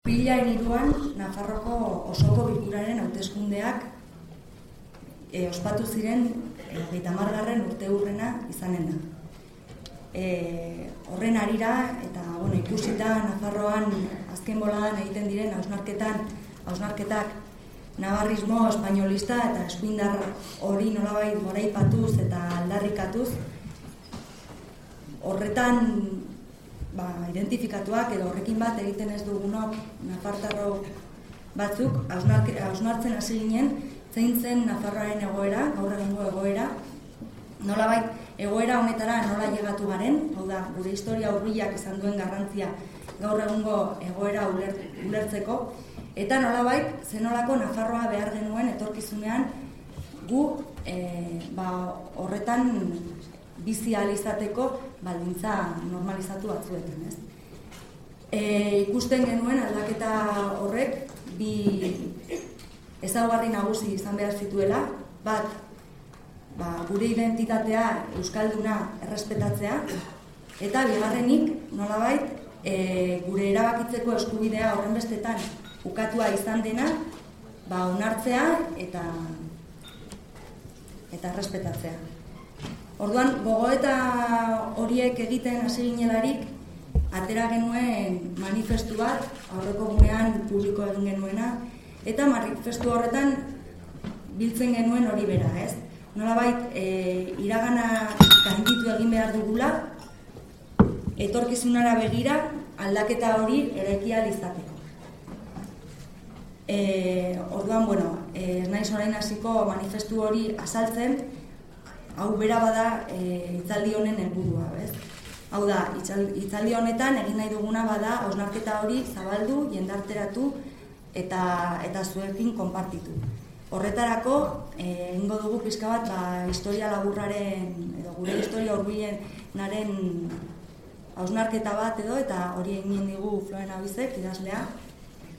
Pila eniruan, Nafarroko osoko bilkuraren hauteskundeak e, ospatu ziren e, margarren urte hurrena izanen da. E, horren arira, eta bueno, ikusita Nafarroan azken boladan egiten diren hausnarketan, hausnarketak navarrismo espainolista eta eskuindar hori nolabait goraipatuz eta aldarrikatuz, horretan ba, identifikatuak edo horrekin bat egiten ez dugunok nafartarro batzuk hausnartzen hasi ginen zein zen Nafarroaren egoera, gaur egungo egoera, nolabait egoera honetara nola llegatu garen, hau da, gure historia hurbilak izan duen garrantzia gaur egungo egoera ulertzeko, eta nolabait zenolako Nafarroa behar genuen etorkizunean gu e, ba, horretan bizi izateko baldintza normalizatu batzuetan, ez? E, ikusten genuen aldaketa horrek bi ezaugarri nagusi izan behar zituela, bat ba, gure identitatea euskalduna errespetatzea eta bigarrenik nolabait e, gure erabakitzeko eskubidea horren bestetan ukatua izan dena ba, onartzea eta eta errespetatzea. Orduan, gogo eta horiek egiten hasi ginelarik, atera genuen manifestu bat, aurreko gunean publiko egin genuena, eta manifestu horretan biltzen genuen hori bera, ez? Nolabait, e, iragana kantitu egin behar dugula, etorkizunara begira aldaketa hori eraikia izateko. E, orduan, bueno, ez naiz orain hasiko manifestu hori azaltzen, hau bera bada e, itzaldi honen helburua, bez? Hau da, itzaldi honetan egin nahi duguna bada hausnarketa hori zabaldu, jendarteratu eta eta zuekin konpartitu. Horretarako, eh, egingo dugu pizka bat ba, historia laburraren edo gure historia hurbilenaren hausnarketa bat edo eta hori egin digu Floren Abizek idazlea.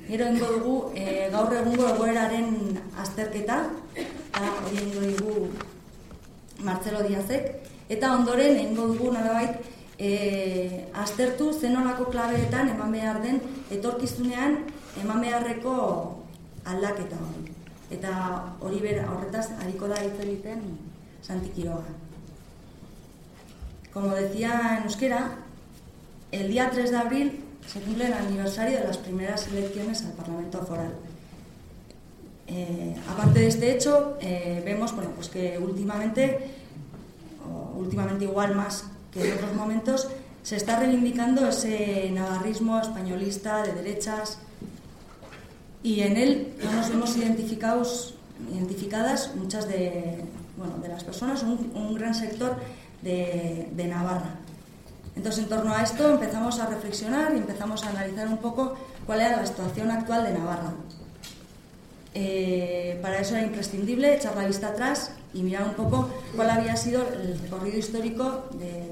Gero egingo dugu e, gaur egungo egoeraren azterketa eta hori egingo dugu Marcelo Diazek, eta ondoren egingo dugu nolabait e, aztertu zenolako klabeetan eman behar den etorkizunean eman beharreko aldaketa hori. Eta hori bera horretaz hariko da hitz egiten Santi Quiroga. Como decía en euskera, el día 3 de abril se cumple el aniversario de las primeras elecciones al Parlamento Foral. Eh, aparte de este hecho, eh, vemos bueno, pues que últimamente, o últimamente igual más que en otros momentos, se está reivindicando ese navarrismo españolista de derechas y en él no nos vemos identificados, identificadas muchas de, bueno, de las personas, un, gran sector de, de Navarra. Entonces, en torno a esto empezamos a reflexionar y empezamos a analizar un poco cuál era la situación actual de Navarra. Eh, para eso era imprescindible echar la vista atrás y mirar un poco cuál había sido el recorrido histórico de,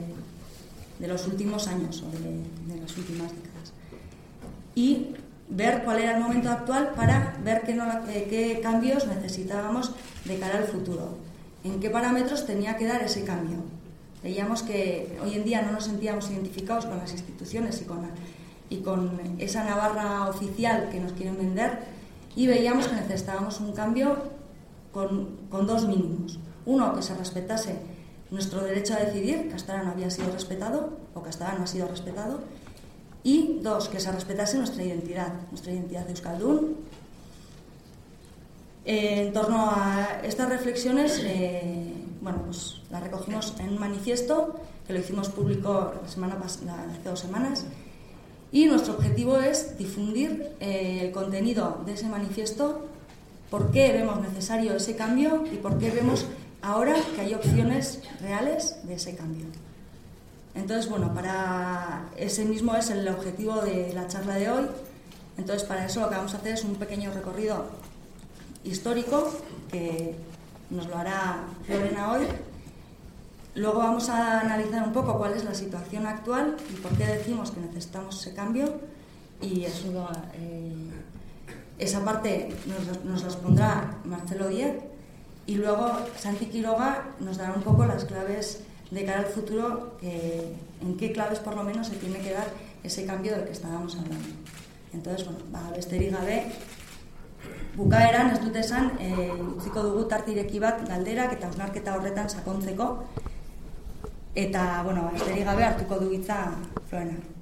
de los últimos años o de, de, las últimas décadas. Y ver cuál era el momento actual para ver qué, no, qué, qué cambios necesitábamos de cara al futuro. En qué parámetros tenía que dar ese cambio. Veíamos que hoy en día no nos sentíamos identificados con las instituciones y con, y con esa Navarra oficial que nos quieren vender y veíamos que necesitábamos un cambio con, con, dos mínimos. Uno, que se respetase nuestro derecho a decidir, que hasta ahora no había sido respetado, o que ahora no ha sido respetado, y dos, que se respetase nuestra identidad, nuestra identidad de Euskaldun. Eh, en torno a estas reflexiones, eh, bueno, pues las recogimos en un manifiesto que lo hicimos público la semana pasada, hace dos semanas, y nuestro objetivo es difundir eh, el contenido de ese manifiesto, por qué vemos necesario ese cambio y por qué vemos ahora que hay opciones reales de ese cambio. Entonces, bueno, para ese mismo es el objetivo de la charla de hoy. Entonces, para eso lo que vamos a hacer es un pequeño recorrido histórico que nos lo hará Lorena hoy Luego vamos a analizar un poco cuál es la situación actual y por qué decimos que necesitamos ese cambio. Y eso, eh, esa parte nos, nos pondrá Marcelo Díez. Y luego Santi Quiroga nos dará un poco las claves de cara al futuro, en qué claves por lo menos se tiene que dar ese cambio del que estábamos hablando. Entonces, bueno, ba, besterik gabe, bukaeran ez dute esan, e, utziko dugu tartireki bat galderak eta ausnarketa horretan sakontzeko, eta, bueno, besterik gabe hartuko du hitza Florena.